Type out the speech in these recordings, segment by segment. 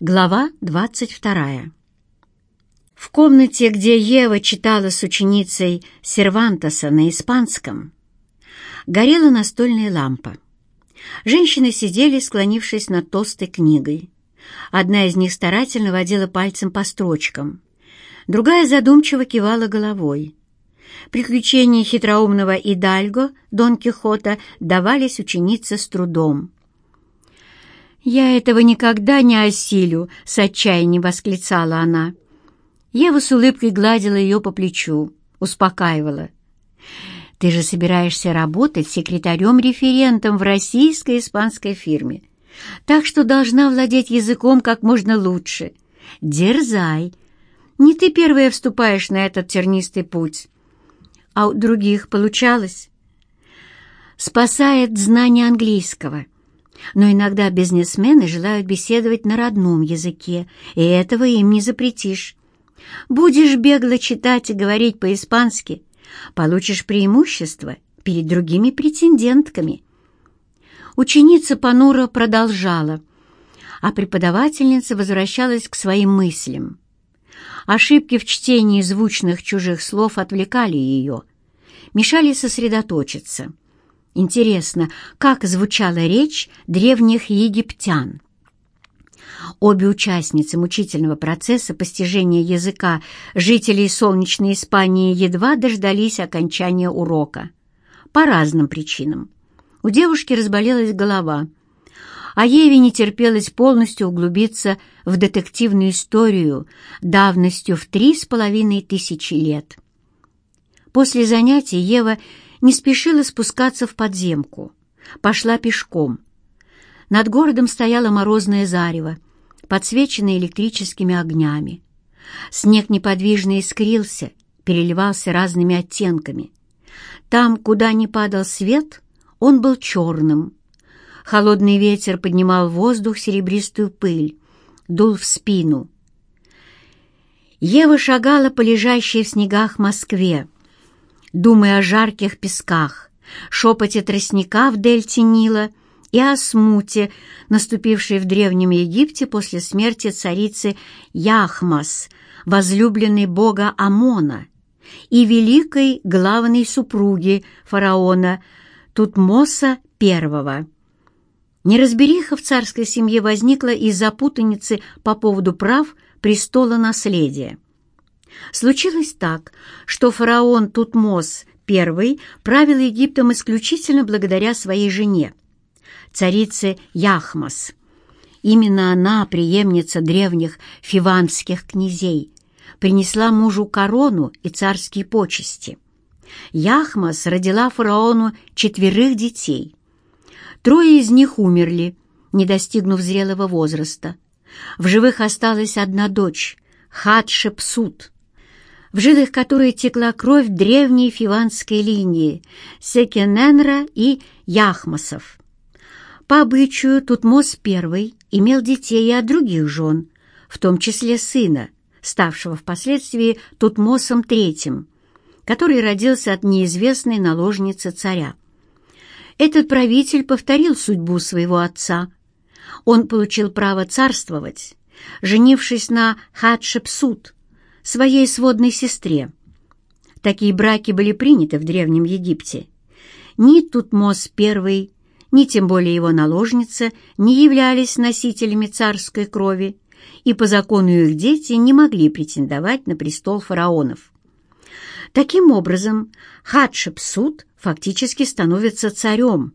Глава двадцать вторая. В комнате, где Ева читала с ученицей Сервантеса на испанском, горела настольная лампа. Женщины сидели, склонившись над толстой книгой. Одна из них старательно водила пальцем по строчкам, другая задумчиво кивала головой. Приключения хитроумного Идальго, Дон Кихота, давались ученице с трудом. «Я этого никогда не осилю!» — с отчаянием восклицала она. Ева с улыбкой гладила ее по плечу, успокаивала. «Ты же собираешься работать секретарем-референтом в российской испанской фирме, так что должна владеть языком как можно лучше. Дерзай! Не ты первая вступаешь на этот тернистый путь. А у других получалось?» «Спасает знание английского». Но иногда бизнесмены желают беседовать на родном языке, и этого им не запретишь. Будешь бегло читать и говорить по-испански, получишь преимущество перед другими претендентками. Ученица понуро продолжала, а преподавательница возвращалась к своим мыслям. Ошибки в чтении звучных чужих слов отвлекали ее, мешали сосредоточиться — Интересно, как звучала речь древних египтян? Обе участницы мучительного процесса постижения языка жителей солнечной Испании едва дождались окончания урока. По разным причинам. У девушки разболелась голова, а Еве не терпелось полностью углубиться в детективную историю давностью в три с половиной тысячи лет. После занятий Ева не спешила спускаться в подземку, пошла пешком. Над городом стояло морозное зарево, подсвеченное электрическими огнями. Снег неподвижно искрился, переливался разными оттенками. Там, куда не падал свет, он был черным. Холодный ветер поднимал в воздух серебристую пыль, дул в спину. Ева шагала по лежащей в снегах Москве, думая о жарких песках, шепоте тростника в дельте Нила и о смуте, наступившей в Древнем Египте после смерти царицы Яхмас, возлюбленной бога Амона, и великой главной супруги фараона Тутмоса I. Неразбериха в царской семье возникла из-за путаницы по поводу прав престола наследия. Случилось так, что фараон Тутмос I правил Египтом исключительно благодаря своей жене, царице Яхмас. Именно она, преемница древних фиванских князей, принесла мужу корону и царские почести. Яхмас родила фараону четверых детей. Трое из них умерли, не достигнув зрелого возраста. В живых осталась одна дочь, Хатшепсут, в жилах которой текла кровь древней фиванской линии Секененра и Яхмасов. По обычаю Тутмос I имел детей и от других жен, в том числе сына, ставшего впоследствии Тутмосом III, который родился от неизвестной наложницы царя. Этот правитель повторил судьбу своего отца. Он получил право царствовать, женившись на Хатшепсут, своей сводной сестре. Такие браки были приняты в Древнем Египте. Ни Тутмос I, ни тем более его наложница не являлись носителями царской крови, и по закону их дети не могли претендовать на престол фараонов. Таким образом, Хатшепсут фактически становится царем.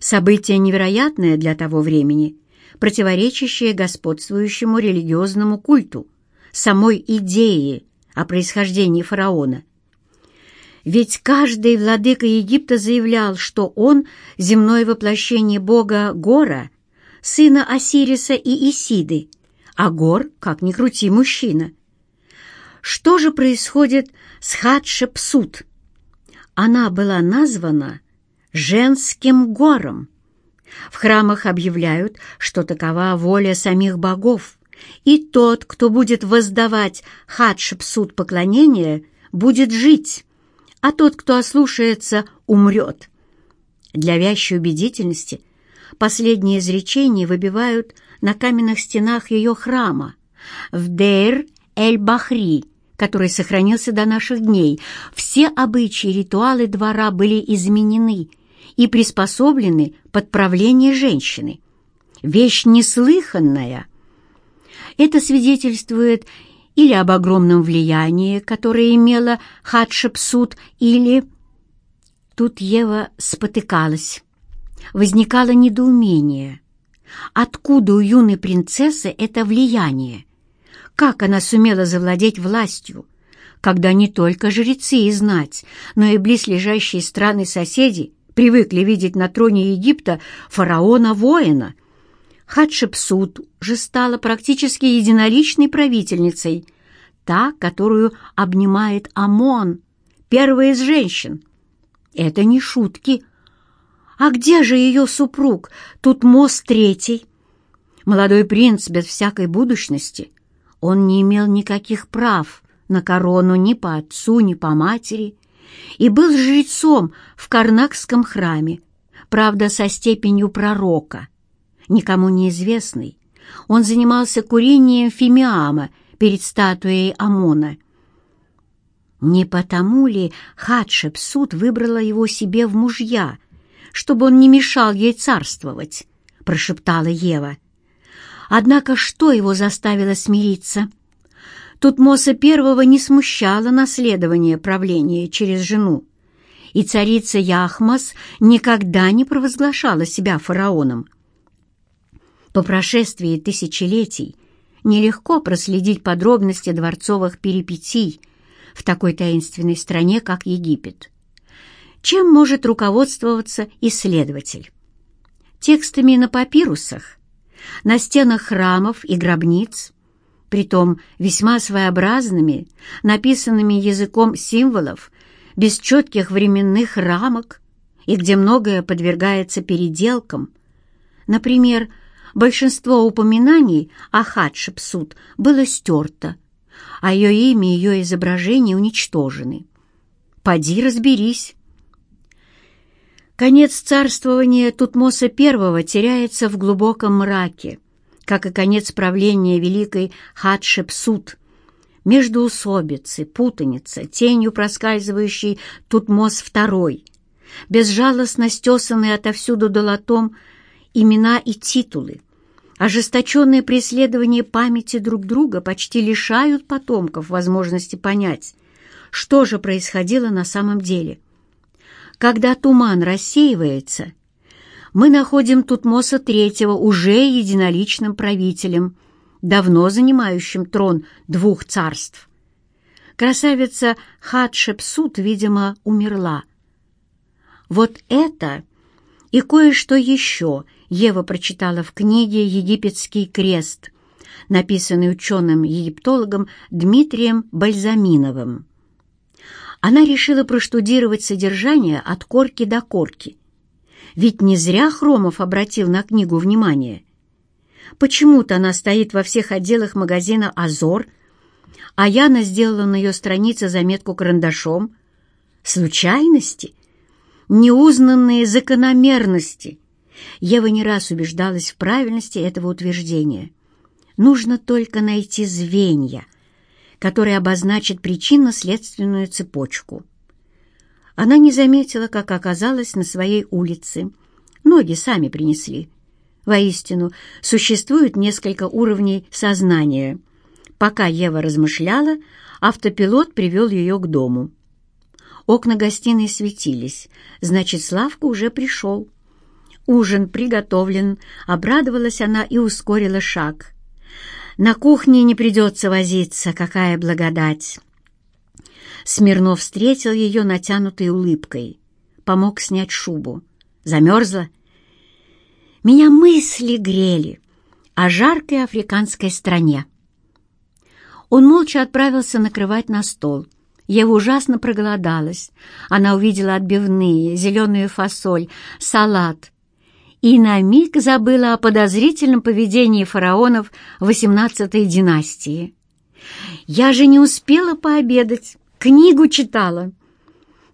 Событие невероятное для того времени, противоречащее господствующему религиозному культу самой идеи о происхождении фараона. Ведь каждый владыка Египта заявлял, что он — земное воплощение бога Гора, сына Осириса и Исиды, а Гор, как ни крути, мужчина. Что же происходит с Хатшепсут? Она была названа женским гором. В храмах объявляют, что такова воля самих богов, и тот, кто будет воздавать Хатшепсут поклонение, будет жить, а тот, кто ослушается, умрет. Для вящей убедительности последние изречения выбивают на каменных стенах ее храма в Дейр-эль-Бахри, который сохранился до наших дней. Все обычаи и ритуалы двора были изменены и приспособлены под правление женщины. Вещь неслыханная. Это свидетельствует или об огромном влиянии, которое имела Хатшепсут, или... Тут Ева спотыкалась. Возникало недоумение. Откуда у юной принцессы это влияние? Как она сумела завладеть властью, когда не только жрецы и знать, но и близлежащие страны-соседи привыкли видеть на троне Египта фараона-воина? Хатшепсут же стала практически единоличной правительницей, та, которую обнимает Амон, первая из женщин. Это не шутки. А где же ее супруг, Тутмос Третий? Молодой принц без всякой будущности. Он не имел никаких прав на корону ни по отцу, ни по матери, и был жрецом в Карнакском храме, правда, со степенью пророка. Никому неизвестный, он занимался курением фимиама перед статуей Амона. Не потому ли Хатшепсут выбрала его себе в мужья, чтобы он не мешал ей царствовать, прошептала Ева. Однако что его заставило смириться? Тут Моса первого не смущало наследование правления через жену, и царица Яхмас никогда не провозглашала себя фараоном. По прошествии тысячелетий нелегко проследить подробности дворцовых перипетий в такой таинственной стране, как Египет. Чем может руководствоваться исследователь? Текстами на папирусах, на стенах храмов и гробниц, притом весьма своеобразными, написанными языком символов, без четких временных рамок и где многое подвергается переделкам. Например, большинство упоминаний о Хатшепсут было стерто, а ее имя и ее изображение уничтожены. Поди разберись. Конец царствования Тутмоса I теряется в глубоком мраке, как и конец правления великой Хатшепсут. Междуусобицы, путаница, тенью проскальзывающий Тутмос II, безжалостно стесанный отовсюду долотом имена и титулы, ожесточенные преследования памяти друг друга почти лишают потомков возможности понять, что же происходило на самом деле. Когда туман рассеивается, мы находим Тутмоса III уже единоличным правителем, давно занимающим трон двух царств. Красавица Хатшепсут, видимо, умерла. Вот это и кое-что еще Ева прочитала в книге «Египетский крест», написанный ученым-египтологом Дмитрием Бальзаминовым. Она решила проштудировать содержание от корки до корки. Ведь не зря Хромов обратил на книгу внимание. Почему-то она стоит во всех отделах магазина «Азор», а Яна сделала на ее странице заметку карандашом. Случайности? Неузнанные закономерности — Ева не раз убеждалась в правильности этого утверждения. Нужно только найти звенья, которые обозначат причинно-следственную цепочку. Она не заметила, как оказалась на своей улице. Ноги сами принесли. Воистину, существует несколько уровней сознания. Пока Ева размышляла, автопилот привел ее к дому. Окна гостиной светились, значит, Славка уже пришел. Ужин приготовлен, обрадовалась она и ускорила шаг. На кухне не придется возиться, какая благодать. Смирнов встретил ее натянутой улыбкой, помог снять шубу. Замерзла? Меня мысли грели о жаркой африканской стране. Он молча отправился накрывать на стол. Ева ужасно проголодалась. Она увидела отбивные, зеленую фасоль, салат, и на миг забыла о подозрительном поведении фараонов XVIII династии. «Я же не успела пообедать, книгу читала».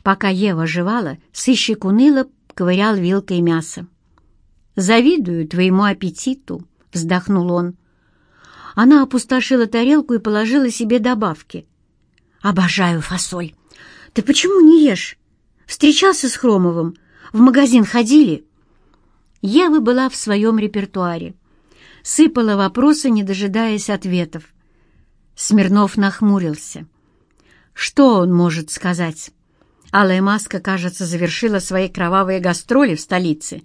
Пока Ева жевала, сыщик уныло ковырял вилкой мясо. «Завидую твоему аппетиту», — вздохнул он. Она опустошила тарелку и положила себе добавки. «Обожаю фасоль. Ты почему не ешь? Встречался с Хромовым? В магазин ходили?» Ева была в своем репертуаре. Сыпала вопросы, не дожидаясь ответов. Смирнов нахмурился. Что он может сказать? Алая маска, кажется, завершила свои кровавые гастроли в столице,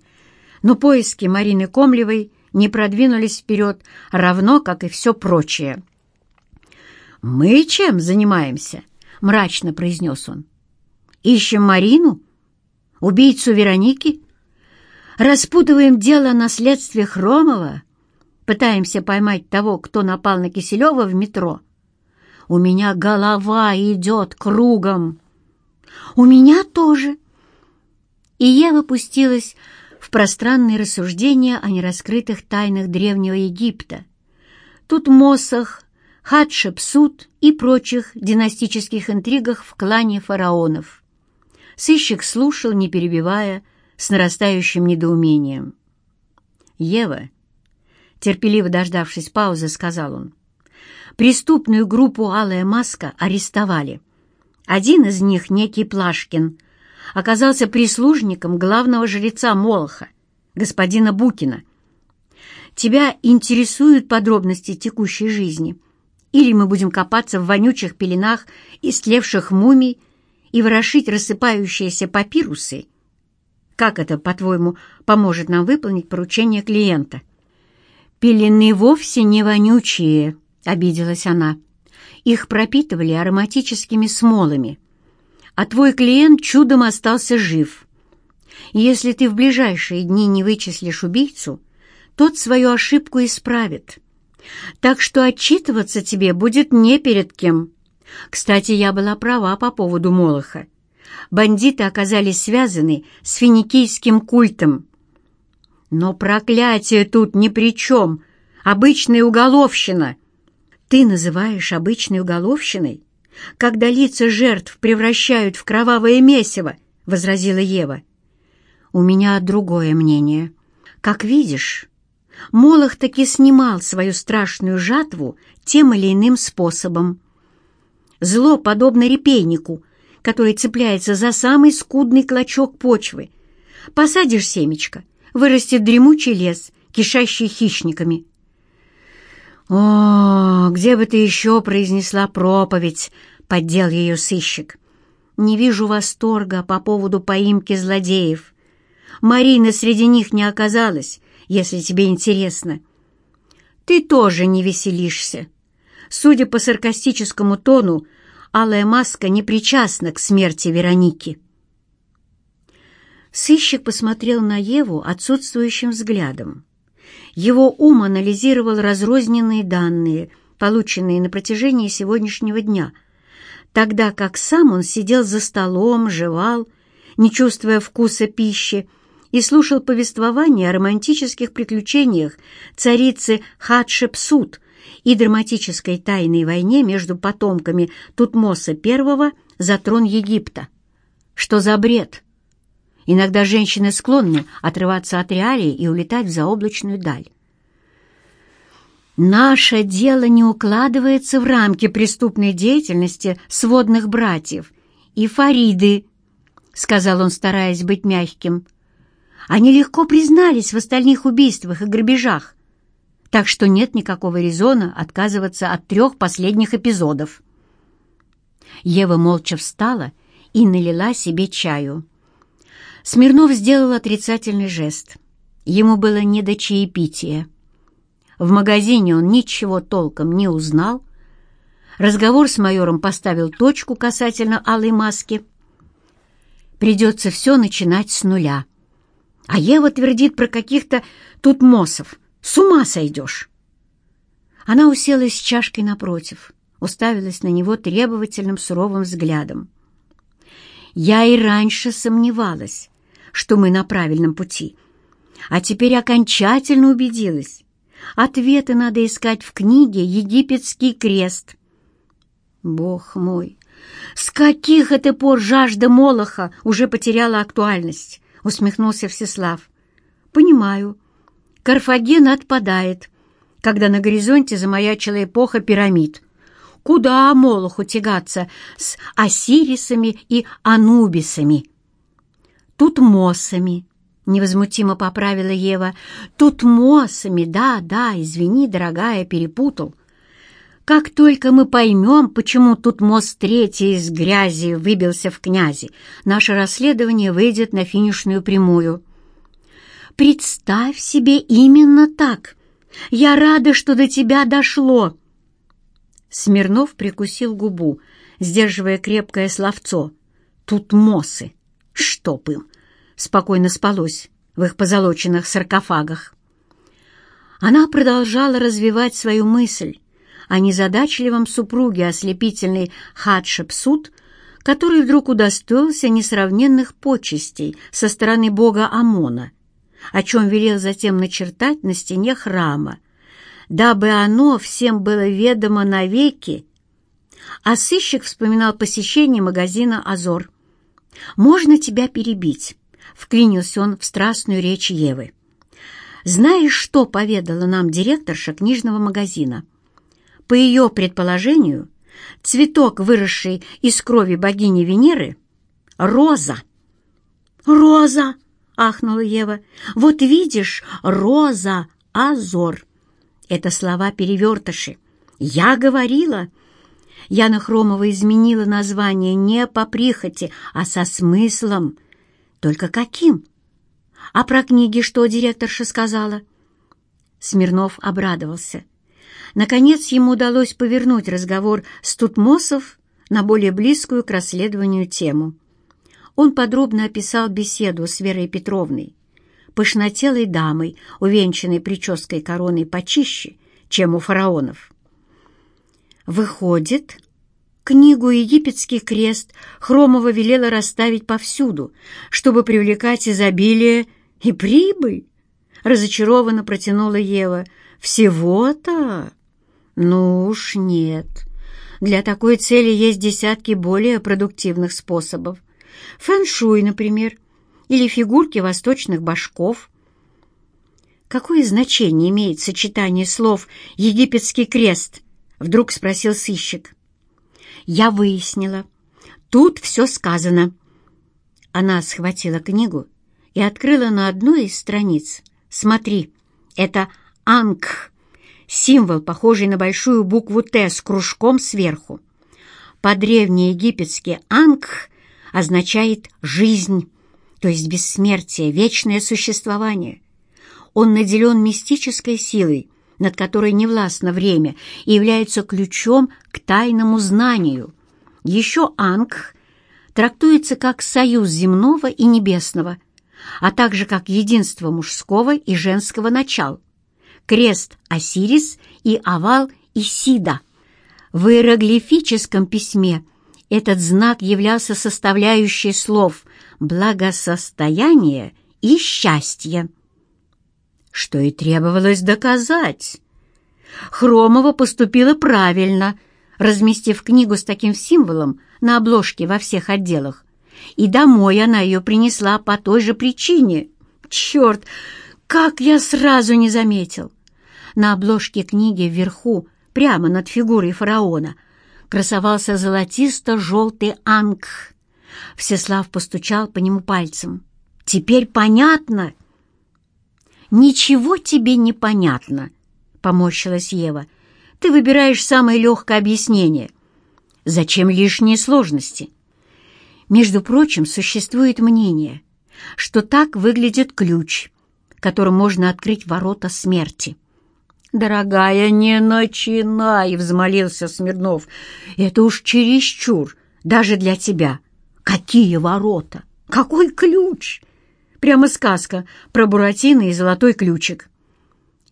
но поиски Марины Комлевой не продвинулись вперед, равно как и все прочее. «Мы чем занимаемся?» — мрачно произнес он. «Ищем Марину? Убийцу Вероники? Распутываем дело о наследстве Хромова? Пытаемся поймать того, кто напал на Киселева в метро? У меня голова идет кругом!» «У меня тоже!» И я выпустилась в пространные рассуждения о нераскрытых тайнах Древнего Египта. Тут Мосах, Хатшепсут и прочих династических интригах в клане фараонов. Сыщик слушал, не перебивая, с нарастающим недоумением. «Ева», терпеливо дождавшись паузы, сказал он, «преступную группу «Алая маска» арестовали. Один из них, некий Плашкин, оказался прислужником главного жреца Молоха, господина Букина. Тебя интересуют подробности текущей жизни? Или мы будем копаться в вонючих пеленах истлевших мумий и ворошить рассыпающиеся папирусы? Как это, по-твоему, поможет нам выполнить поручение клиента? «Пелены вовсе не вонючие», — обиделась она. Их пропитывали ароматическими смолами. А твой клиент чудом остался жив. Если ты в ближайшие дни не вычислишь убийцу, тот свою ошибку исправит. Так что отчитываться тебе будет не перед кем. Кстати, я была права по поводу Молоха. Бандиты оказались связаны с финикийским культом. Но проклятие тут ни при чем. Обычная уголовщина — ты называешь обычной уголовщиной, когда лица жертв превращают в кровавое месиво, — возразила Ева. У меня другое мнение. Как видишь, Молох таки снимал свою страшную жатву тем или иным способом. Зло подобно репейнику, который цепляется за самый скудный клочок почвы. Посадишь семечко, вырастет дремучий лес, кишащий хищниками. «О, где бы ты еще произнесла проповедь?» — поддел ее сыщик. «Не вижу восторга по поводу поимки злодеев. Марина среди них не оказалась, если тебе интересно. Ты тоже не веселишься. Судя по саркастическому тону, Алая Маска не причастна к смерти Вероники». Сыщик посмотрел на Еву отсутствующим взглядом. Его ум анализировал разрозненные данные, полученные на протяжении сегодняшнего дня, тогда как сам он сидел за столом, жевал, не чувствуя вкуса пищи, и слушал повествование о романтических приключениях царицы Хатшепсут и драматической тайной войне между потомками Тутмоса I за трон Египта. Что за бред? Иногда женщины склонны отрываться от реалий и улетать в заоблачную даль. «Наше дело не укладывается в рамки преступной деятельности сводных братьев и Фариды», — сказал он, стараясь быть мягким. «Они легко признались в остальных убийствах и грабежах, так что нет никакого резона отказываться от трех последних эпизодов». Ева молча встала и налила себе чаю. Смирнов сделал отрицательный жест. Ему было не до чаепития. В магазине он ничего толком не узнал. Разговор с майором поставил точку касательно алой маски. Придется все начинать с нуля. А Ева твердит про каких-то тут мосов. С ума сойдешь. Она уселась с чашкой напротив, уставилась на него требовательным суровым взглядом. Я и раньше сомневалась, что мы на правильном пути. А теперь окончательно убедилась. Ответы надо искать в книге «Египетский крест». Бог мой, с каких это пор жажда Молоха уже потеряла актуальность? Усмехнулся Всеслав. Понимаю, Карфаген отпадает, когда на горизонте замаячила эпоха пирамид. Куда Молоху тягаться с Осирисами и Анубисами? Тут Мосами, — невозмутимо поправила Ева. Тут Мосами, да, да, извини, дорогая, перепутал. Как только мы поймем, почему тут мост третий из грязи выбился в князи, наше расследование выйдет на финишную прямую. Представь себе именно так. Я рада, что до тебя дошло. Смирнов прикусил губу, сдерживая крепкое словцо. Тут мосы. Чтоб им! Спокойно спалось в их позолоченных саркофагах. Она продолжала развивать свою мысль, о незадачливом супруге ослепительный Хатшепсут, который вдруг удостоился несравненных почестей со стороны бога Амона, о чем велел затем начертать на стене храма, дабы оно всем было ведомо навеки. А сыщик вспоминал посещение магазина «Азор». «Можно тебя перебить?» — вклинился он в страстную речь Евы. «Знаешь, что поведала нам директорша книжного магазина?» По ее предположению, цветок, выросший из крови богини Венеры, — роза. «Роза!» — ахнула Ева. «Вот видишь, роза, азор!» Это слова-перевертыши. «Я говорила!» Яна Хромова изменила название не по прихоти, а со смыслом. Только каким? А про книги что директорша сказала? Смирнов обрадовался. Наконец ему удалось повернуть разговор с Тутмосов на более близкую к расследованию тему. Он подробно описал беседу с Верой Петровной, пышнотелой дамой, увенчанной прической короной почище, чем у фараонов. Выходит, книгу «Египетский крест» Хромова велела расставить повсюду, чтобы привлекать изобилие и прибыль. Разочарованно протянула Ева. «Всего-то?» Ну уж нет. Для такой цели есть десятки более продуктивных способов. Фэншуй, например, или фигурки восточных башков. Какое значение имеет сочетание слов «египетский крест»? Вдруг спросил сыщик. Я выяснила. Тут все сказано. Она схватила книгу и открыла на одной из страниц. Смотри, это «Ангх» символ, похожий на большую букву «Т» с кружком сверху. По-древнеегипетски «ангх» означает «жизнь», то есть бессмертие, вечное существование. Он наделен мистической силой, над которой не властно время, и является ключом к тайному знанию. Еще «ангх» трактуется как союз земного и небесного, а также как единство мужского и женского начал крест Осирис и овал Исида. В иероглифическом письме этот знак являлся составляющей слов «благосостояние» и «счастье». Что и требовалось доказать. Хромова поступила правильно, разместив книгу с таким символом на обложке во всех отделах. И домой она ее принесла по той же причине. Черт, как я сразу не заметил! На обложке книги вверху, прямо над фигурой фараона, красовался золотисто-желтый ангх. Всеслав постучал по нему пальцем. «Теперь понятно?» «Ничего тебе не понятно», — поморщилась Ева. «Ты выбираешь самое легкое объяснение. Зачем лишние сложности?» Между прочим, существует мнение, что так выглядит ключ, которым можно открыть ворота смерти. «Дорогая, не начинай!» — взмолился Смирнов. «Это уж чересчур, даже для тебя. Какие ворота? Какой ключ?» Прямо сказка про Буратино и золотой ключик.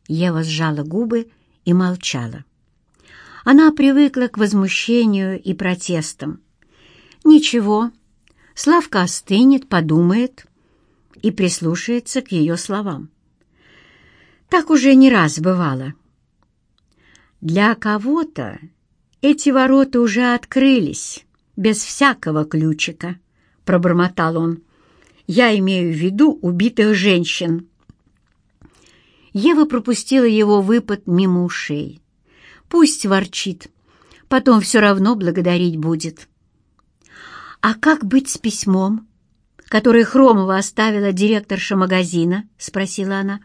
Ева сжала губы и молчала. Она привыкла к возмущению и протестам. «Ничего, Славка остынет, подумает и прислушается к ее словам. Так уже не раз бывало. Для кого-то эти ворота уже открылись, без всякого ключика, — пробормотал он. Я имею в виду убитых женщин. Ева пропустила его выпад мимо ушей. Пусть ворчит, потом все равно благодарить будет. «А как быть с письмом, которое Хромова оставила директорша магазина?» — спросила она.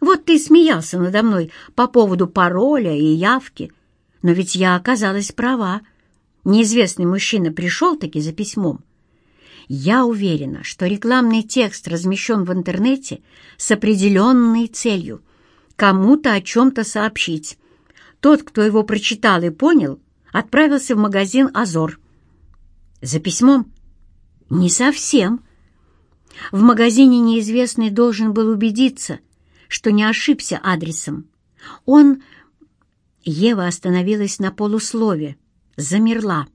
«Вот ты смеялся надо мной по поводу пароля и явки, но ведь я оказалась права. Неизвестный мужчина пришел-таки за письмом. Я уверена, что рекламный текст размещен в интернете с определенной целью — кому-то о чем-то сообщить. Тот, кто его прочитал и понял, отправился в магазин «Азор». За письмом? Не совсем. В магазине неизвестный должен был убедиться, что не ошибся адресом. Он... Ева остановилась на полуслове, замерла.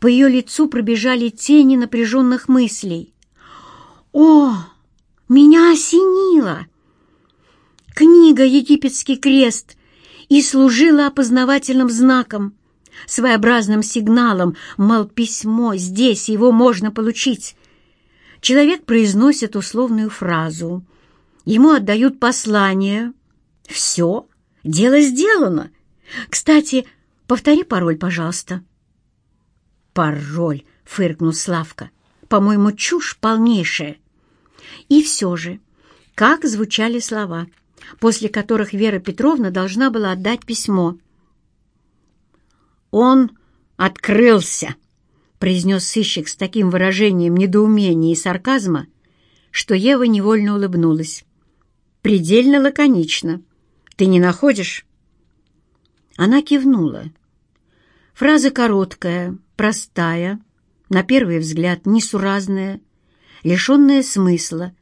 По ее лицу пробежали тени напряженных мыслей. «О, меня осенило!» Книга «Египетский крест» и служила опознавательным знаком, своеобразным сигналом, мол, письмо здесь, его можно получить. Человек произносит условную фразу, ему отдают послание. Все, дело сделано. Кстати, повтори пароль, пожалуйста. «Пароль!» — фыркнул Славка. «По-моему, чушь полнейшая». И все же, как звучали слова, после которых Вера Петровна должна была отдать письмо. «Он открылся!» — произнес сыщик с таким выражением недоумения и сарказма, что Ева невольно улыбнулась. «Предельно лаконично. Ты не находишь?» Она кивнула. Фраза короткая, простая, на первый взгляд несуразная, лишенная смысла,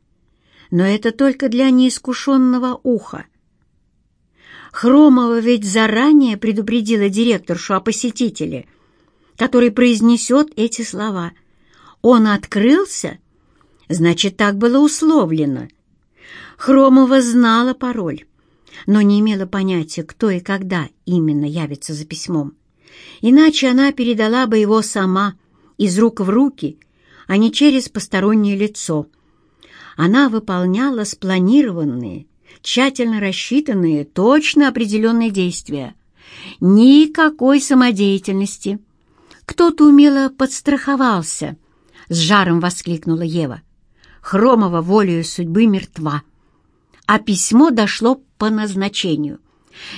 но это только для неискушенного уха. Хромова ведь заранее предупредила директоршу о посетителе, который произнесет эти слова. Он открылся? Значит, так было условлено. Хромова знала пароль, но не имела понятия, кто и когда именно явится за письмом. Иначе она передала бы его сама, из рук в руки, а не через постороннее лицо. Она выполняла спланированные, тщательно рассчитанные, точно определенные действия. Никакой самодеятельности. Кто-то умело подстраховался, с жаром воскликнула Ева. Хромова волею судьбы мертва. А письмо дошло по назначению.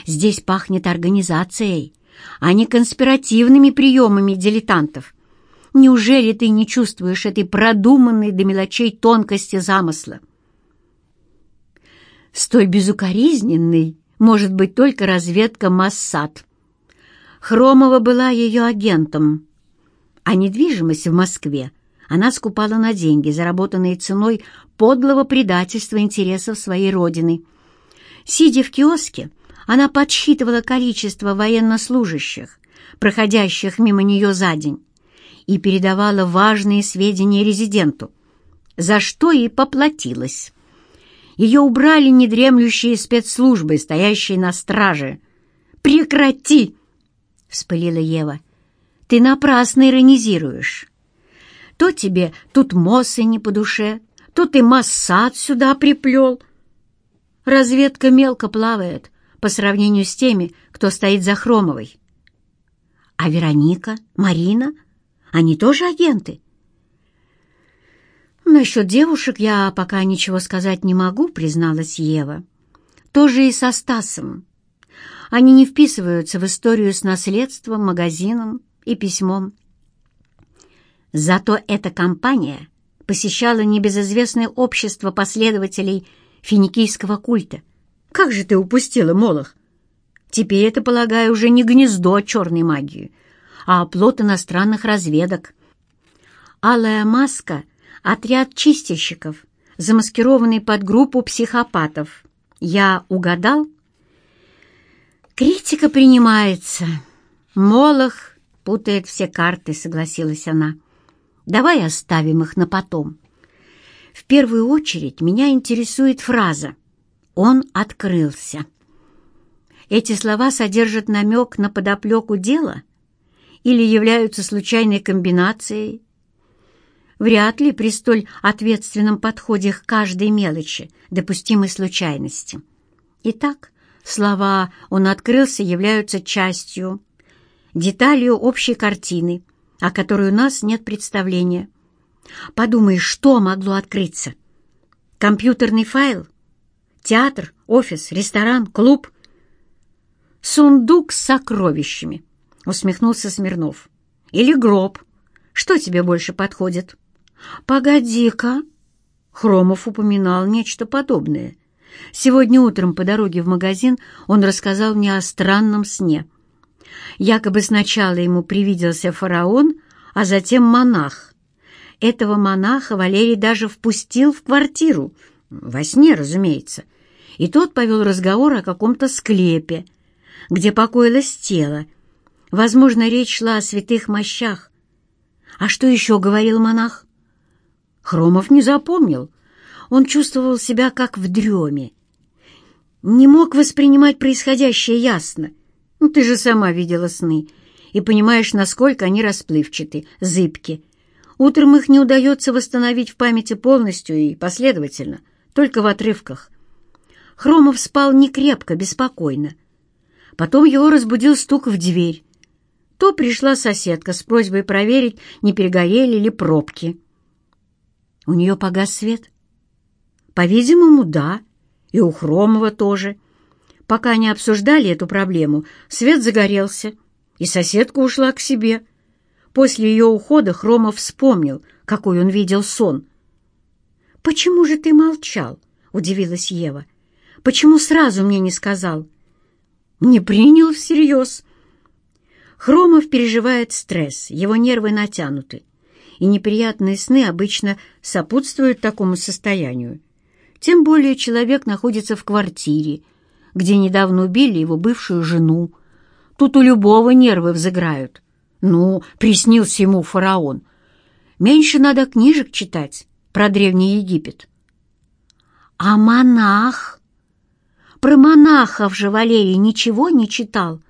Здесь пахнет организацией, а не конспиративными приемами дилетантов. Неужели ты не чувствуешь этой продуманной до мелочей тонкости замысла? Столь безукоризненной может быть только разведка Массад. Хромова была ее агентом, а недвижимость в Москве она скупала на деньги, заработанные ценой подлого предательства интересов своей родины. Сидя в киоске, она подсчитывала количество военнослужащих, проходящих мимо нее за день, и передавала важные сведения резиденту, за что и поплатилась. Ее убрали недремлющие спецслужбы, стоящие на страже. «Прекрати!» — вспылила Ева. «Ты напрасно иронизируешь. То тебе тут Моссы не по душе, то ты Моссад сюда приплел. Разведка мелко плавает, по сравнению с теми, кто стоит за Хромовой. А Вероника, Марина, они тоже агенты? Насчет девушек я пока ничего сказать не могу, призналась Ева. Тоже и со Стасом. Они не вписываются в историю с наследством, магазином и письмом. Зато эта компания посещала небезызвестное общество последователей финикийского культа — как же ты упустила, Молох? Теперь это, полагаю, уже не гнездо черной магии, а оплот иностранных разведок. Алая маска — отряд чистильщиков, замаскированный под группу психопатов. Я угадал? Критика принимается. Молох путает все карты, согласилась она. Давай оставим их на потом. В первую очередь меня интересует фраза он открылся. Эти слова содержат намек на подоплеку дела или являются случайной комбинацией? Вряд ли при столь ответственном подходе к каждой мелочи допустимой случайности. Итак, слова «он открылся» являются частью, деталью общей картины, о которой у нас нет представления. Подумай, что могло открыться? Компьютерный файл? Театр, офис, ресторан, клуб? Сундук с сокровищами, усмехнулся Смирнов. Или гроб. Что тебе больше подходит? Погоди-ка. Хромов упоминал нечто подобное. Сегодня утром по дороге в магазин он рассказал мне о странном сне. Якобы сначала ему привиделся фараон, а затем монах. Этого монаха Валерий даже впустил в квартиру, во сне, разумеется, и тот повел разговор о каком-то склепе, где покоилось тело. Возможно, речь шла о святых мощах. А что еще говорил монах? Хромов не запомнил. Он чувствовал себя как в дреме. Не мог воспринимать происходящее ясно. Ну, ты же сама видела сны и понимаешь, насколько они расплывчаты, зыбки. Утром их не удается восстановить в памяти полностью и последовательно, только в отрывках. Хромов спал не крепко, беспокойно. Потом его разбудил стук в дверь. То пришла соседка с просьбой проверить, не перегорели ли пробки. У нее погас свет. По-видимому, да, и у Хромова тоже. Пока они обсуждали эту проблему, свет загорелся, и соседка ушла к себе. После ее ухода Хромов вспомнил, какой он видел сон. «Почему же ты молчал?» — удивилась Ева. «Почему сразу мне не сказал?» «Не принял всерьез». Хромов переживает стресс, его нервы натянуты, и неприятные сны обычно сопутствуют такому состоянию. Тем более человек находится в квартире, где недавно убили его бывшую жену. Тут у любого нервы взыграют. Ну, приснился ему фараон. Меньше надо книжек читать про Древний Египет. А монах? Про монахов же Валерий ничего не читал.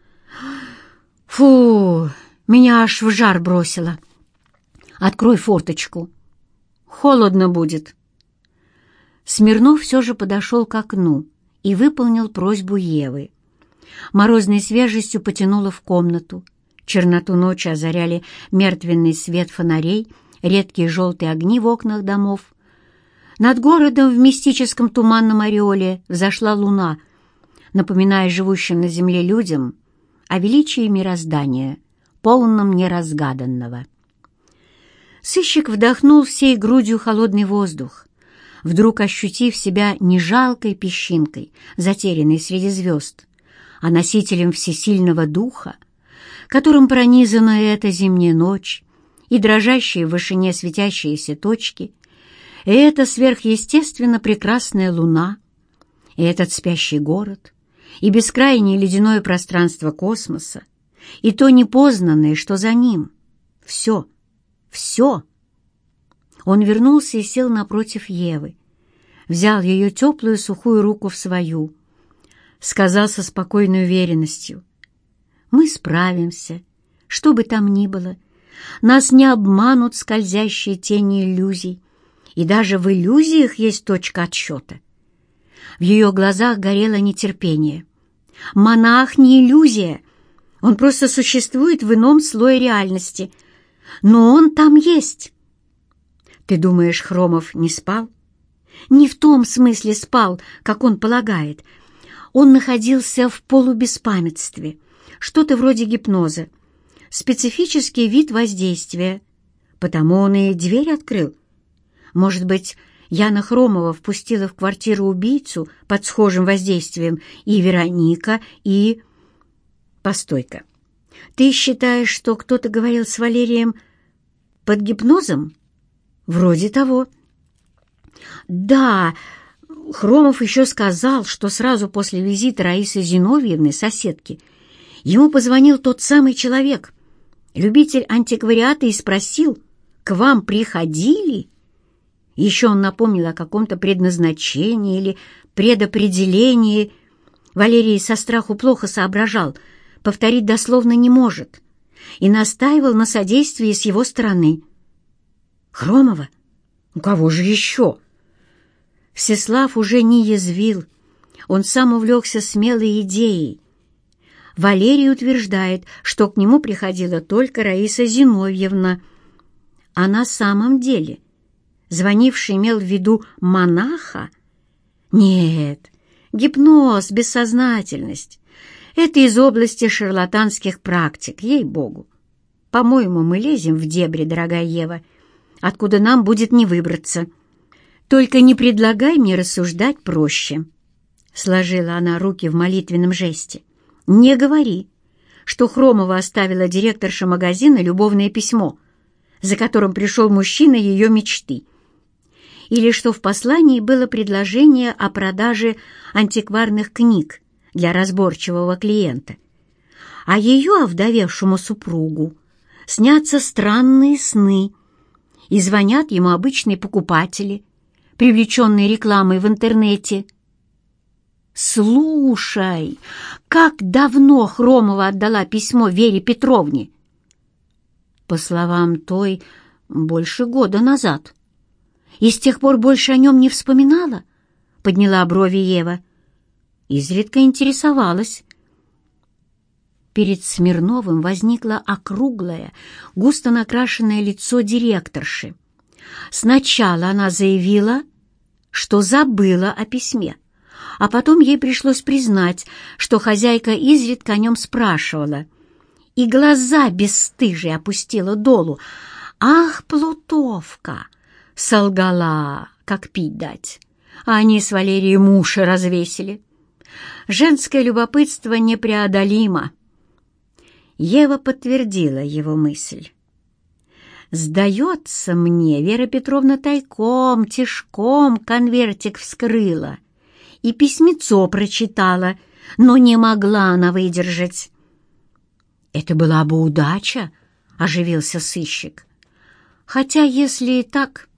Фу, меня аж в жар бросило. Открой форточку. Холодно будет. Смирнов все же подошел к окну и выполнил просьбу Евы. Морозной свежестью потянуло в комнату. Черноту ночи озаряли мертвенный свет фонарей, редкие желтые огни в окнах домов. Над городом в мистическом туманном ореоле взошла луна, напоминая живущим на земле людям о величии мироздания, полном неразгаданного. Сыщик вдохнул всей грудью холодный воздух, вдруг ощутив себя не жалкой песчинкой, затерянной среди звезд, а носителем всесильного духа, которым пронизана эта зимняя ночь и дрожащие в вышине светящиеся точки, и эта сверхъестественно прекрасная луна, и этот спящий город, и бескрайнее ледяное пространство космоса, и то непознанное, что за ним. Все, все — он вернулся и сел напротив Евы, взял ее теплую сухую руку в свою, сказал со спокойной уверенностью, «Мы справимся, что бы там ни было, нас не обманут скользящие тени иллюзий, и даже в иллюзиях есть точка отсчета». В ее глазах горело нетерпение. «Монах не иллюзия, он просто существует в ином слое реальности, но он там есть». Ты думаешь, Хромов не спал? Не в том смысле спал, как он полагает. Он находился в полубеспамятстве, что-то вроде гипноза. Специфический вид воздействия. Потому он и дверь открыл. Может быть, Яна Хромова впустила в квартиру убийцу под схожим воздействием и Вероника, и... Постой-ка. Ты считаешь, что кто-то говорил с Валерием под гипнозом? «Вроде того». «Да, Хромов еще сказал, что сразу после визита Раисы Зиновьевны, соседки, ему позвонил тот самый человек, любитель антиквариата, и спросил, «К вам приходили?» Еще он напомнил о каком-то предназначении или предопределении. Валерий со страху плохо соображал, повторить дословно не может, и настаивал на содействии с его стороны. Хромова? У кого же еще? Всеслав уже не язвил, Он сам увлекся смелой идеей. Валерий утверждает, что к нему приходила только Раиса Зиновьевна. А на самом деле звонивший имел в виду монаха? Нет, гипноз, бессознательность — это из области шарлатанских практик, ей-богу. По-моему, мы лезем в дебри, дорогая Ева, откуда нам будет не выбраться. Только не предлагай мне рассуждать проще. Сложила она руки в молитвенном жесте. Не говори, что Хромова оставила директорша магазина любовное письмо, за которым пришел мужчина ее мечты. Или что в послании было предложение о продаже антикварных книг для разборчивого клиента. А ее овдовевшему супругу снятся странные сны, и звонят ему обычные покупатели, привлеченные рекламой в интернете. «Слушай, как давно Хромова отдала письмо Вере Петровне?» По словам той, больше года назад. «И с тех пор больше о нем не вспоминала?» — подняла брови Ева. Изредка интересовалась. Перед Смирновым возникло округлое, густо накрашенное лицо директорши. Сначала она заявила, что забыла о письме, а потом ей пришлось признать, что хозяйка изредка о нем спрашивала. И глаза бесстыжие опустила долу. «Ах, Плутовка!» — солгала, как пить дать. А они с Валерией уши развесили. Женское любопытство непреодолимо. Ева подтвердила его мысль. «Сдается мне, Вера Петровна тайком, тишком конвертик вскрыла и письмецо прочитала, но не могла она выдержать». «Это была бы удача», — оживился сыщик. «Хотя, если и так,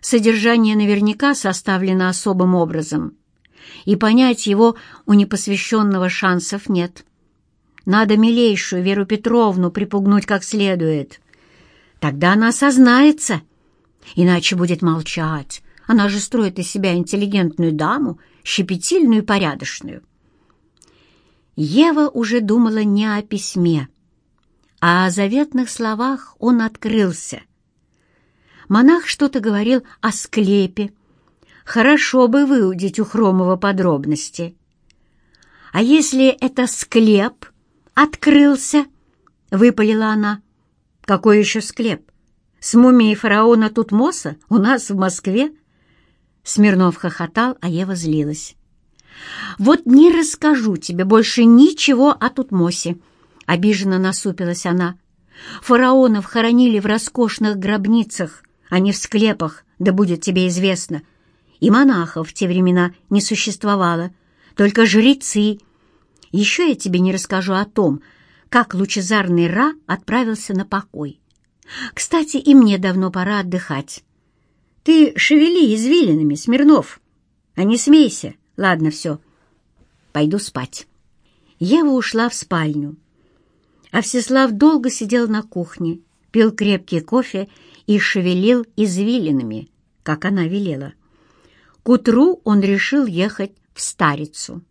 содержание наверняка составлено особым образом, и понять его у непосвященного шансов нет». Надо милейшую Веру Петровну припугнуть как следует. Тогда она сознается, иначе будет молчать. Она же строит из себя интеллигентную даму, щепетильную и порядочную. Ева уже думала не о письме, а о заветных словах он открылся. Монах что-то говорил о склепе. Хорошо бы выудить у Хромова подробности. А если это склеп, открылся!» — выпалила она. «Какой еще склеп? С мумией фараона Тутмоса у нас в Москве?» Смирнов хохотал, а Ева злилась. «Вот не расскажу тебе больше ничего о Тутмосе», — обиженно насупилась она. «Фараонов хоронили в роскошных гробницах, а не в склепах, да будет тебе известно. И монахов в те времена не существовало, только жрецы еще я тебе не расскажу о том, как лучезарный Ра отправился на покой. Кстати, и мне давно пора отдыхать. Ты шевели извилинами, Смирнов, а не смейся. Ладно, все, пойду спать. Ева ушла в спальню, а Всеслав долго сидел на кухне, пил крепкий кофе и шевелил извилинами, как она велела. К утру он решил ехать в Старицу.